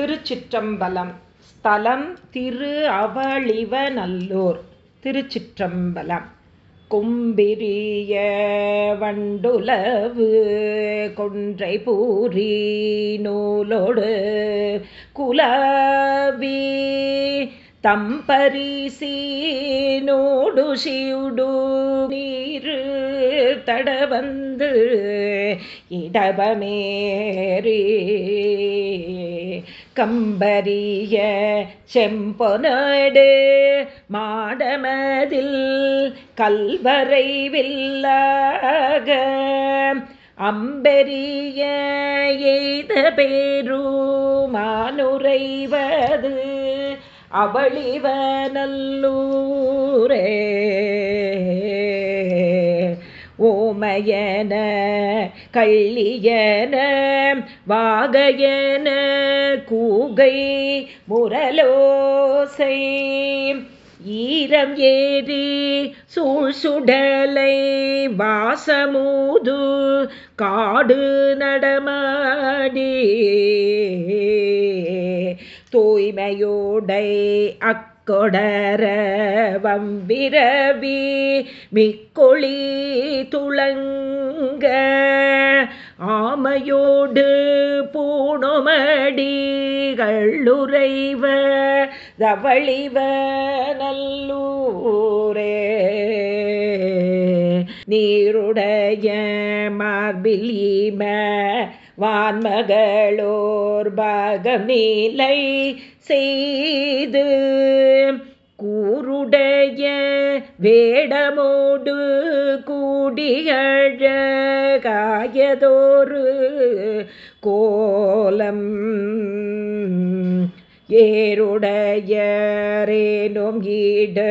திருச்சிற்றம்பலம். ஸ்தலம் திரு அவளிவநல்லூர் திருச்சிற்றம்பலம். கும்பிரிய வண்டுலவு கொன்றை பூரி நூலோடு குலவி தம்பரிசி நோடு சியுடு நீரு தடவந்து இடபமேறி கம்பரிய செம்பொனடு மாடமதில் கல்வரை வில்லாக அம்பெரிய எய்த பேருமானுரைவது மானுரைவது அவளிவநல்லூரே கள்ளியன வாகையன கூகை முரலோசை. ஈரம் ஏறி சூழ்சுடலை வாசமூது காடு நடமாடி. தூய்மையோடை அக் கொடர வம்பிரவி மிக்கொளி துளங்க. ஆமையோடு பூணுமடிகள்ளுரைவ தவழிவ நல்லூரே. நீருடைய மார்பில் ஈம வான்மகளோர் பாகம் நீலை செய்து கூருடைய வேடமோடு கூடியழகாயதோரு கோலம் ஏருடையரேனும் ஈடு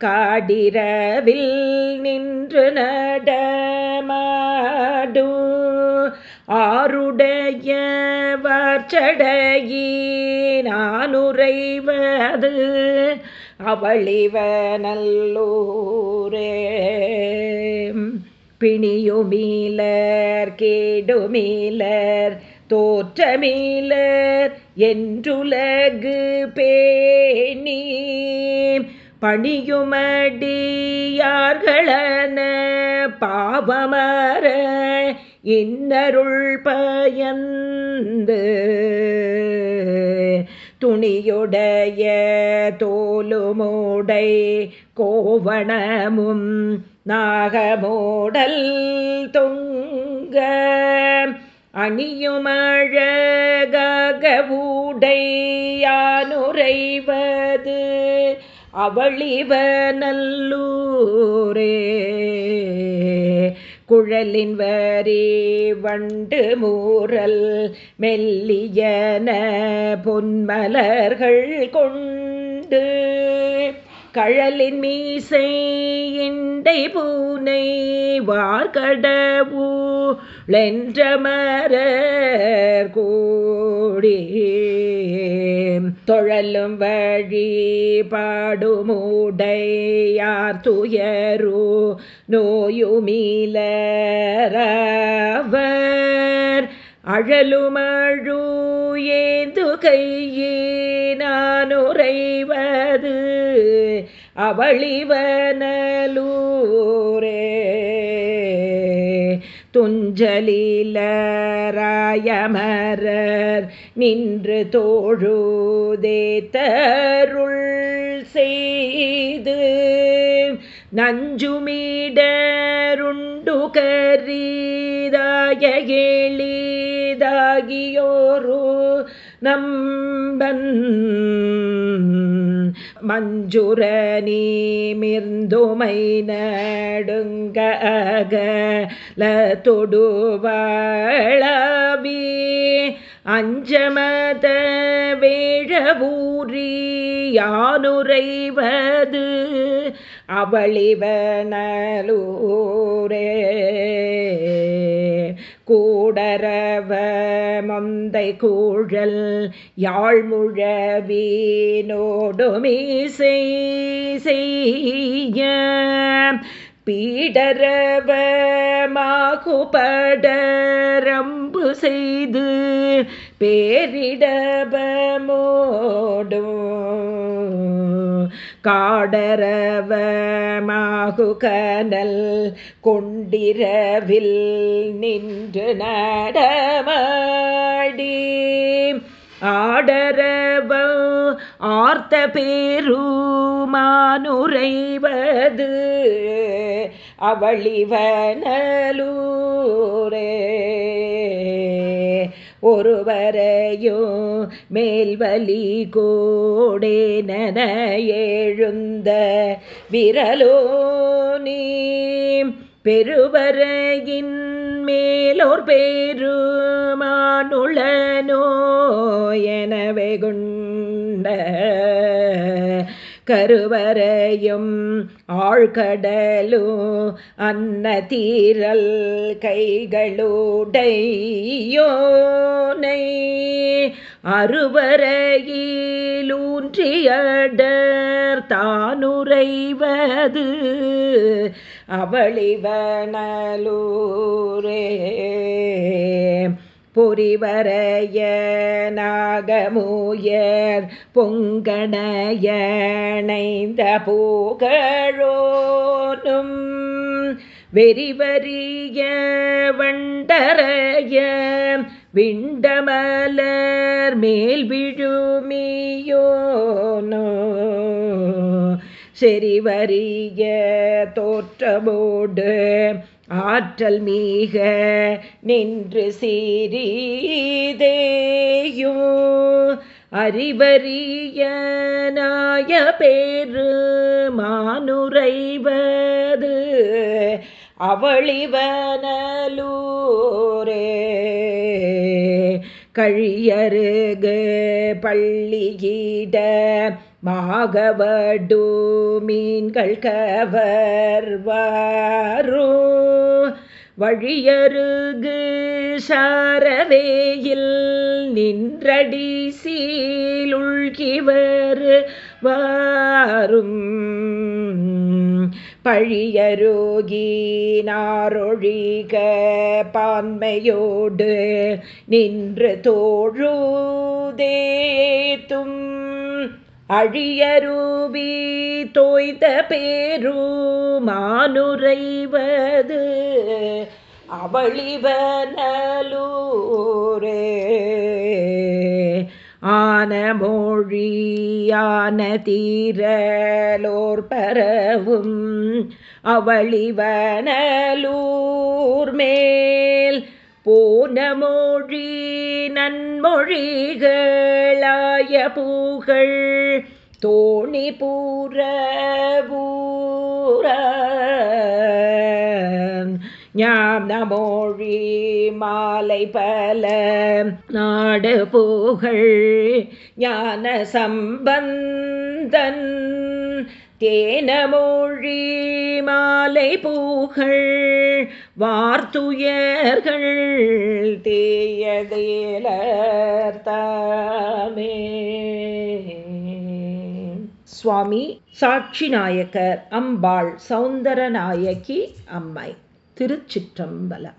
காடிரவில் நின்று நட ஆருடைய வார்ச்சடையினானுரைவது அவளிவ நல்லூரே பிணியுமீலர் கேடுமீலர் தோற்றமீலர் என்றுலகு பேணி. பணியுமடியார்களன பாவமர இன்னருள் பயந்து துணியுடைய தோலுமோடை கோவணமும் நாகமோடல் தொங்க அணியுமழகூடையானுரைவது அவளிவ நல்லூரே குழலின் வரி வண்டு மூரல் மெல்லியன பொன்மலர்கள் கொண்டு. கழலின் மீசை இண்டை பூனை வார்கடவுளென்ற மரர் கூடி. தொழலும் வழி பாடுமுடையார் துயரு நோயுமீலவர் அழலுமழு ஏந்து கையினானுரைவது அவளிவனலூரே துஞ்சலீலராயமரர் நின்று தோழுதே தருள் செய்து நஞ்சுமீடருண்டு கரீதாய எளிதாகியோரு நம்பன். மஞ்சுர நீமிர்ந்துமை நடுங்க அகல தொடுவளவி அஞ்சமத வேழபூரி யானுரைவது அவளிவனலூரே. கூடரவ மொந்தை கூழல் யாழ்முழவீனோடுமீசை செய்ய. பீடரவ மாகுபடரம்பு செய்து காடரவமாகு கனல் கொண்டிரவில் நின்று நடமாடி. ஆடரவ ஆர்த்த பேருமானுரைவது அவளிவனலூரே ஒருவரையும் மேல்வலி கோடே நன எழுந்த விரலோ நீ பெருவரையின் மேலோர் பேருமானுளனோ. எனவே குண்ட கருவறையும் ஆழ்கடலும் அன்ன தீரல் கைகளுடையோனை. அருவரையிலூன்றியடர் தானுரைவது அவளிவனலூரே. பொறிவரைய நாகமூயர் பொங்கணையணைந்த போகழோனும் வெறிவரிய வண்டரைய விண்டமலர் மேல் விழுமியோனோ செறிவரிய தோற்றமோடு ஆற்றல் மீக நின்று சீரீதேயும் அறிவறியனாய பேரு மானுரைவது. அவளிவனலூரே கழியருகு பள்ளியிட மாகவடு மீன்கள் கவர்வாரோ. வழியருகு சாரவேயில் நின்றடி சீலுள்கிவர் வாரும் பழியரோகி நாரொழிக பான்மையோடு நின்று தோழுதேத்தும் அழியரூபி தோய்த பேருமானுரைவது அவளிவனலூரே ஆன மொழியான தீரலோர் பரவும் அவளிவனலூர் மேல் போன மொழி நன்மொழிகளாய பூகள் தோணி பூரபூரா ஞானமொழி மாலை பல நாடு புகழ் ஞான சம்பந்தன். தேனமொழி மாலை பூகள் வார்த்துயர்கள் தேயதேலர்த்தாமே சுவாமி சாட்சி நாயக்கர் அம்பாள் சௌந்தரநாயகி அம்மை. திருச்சிற்றம்பலம்.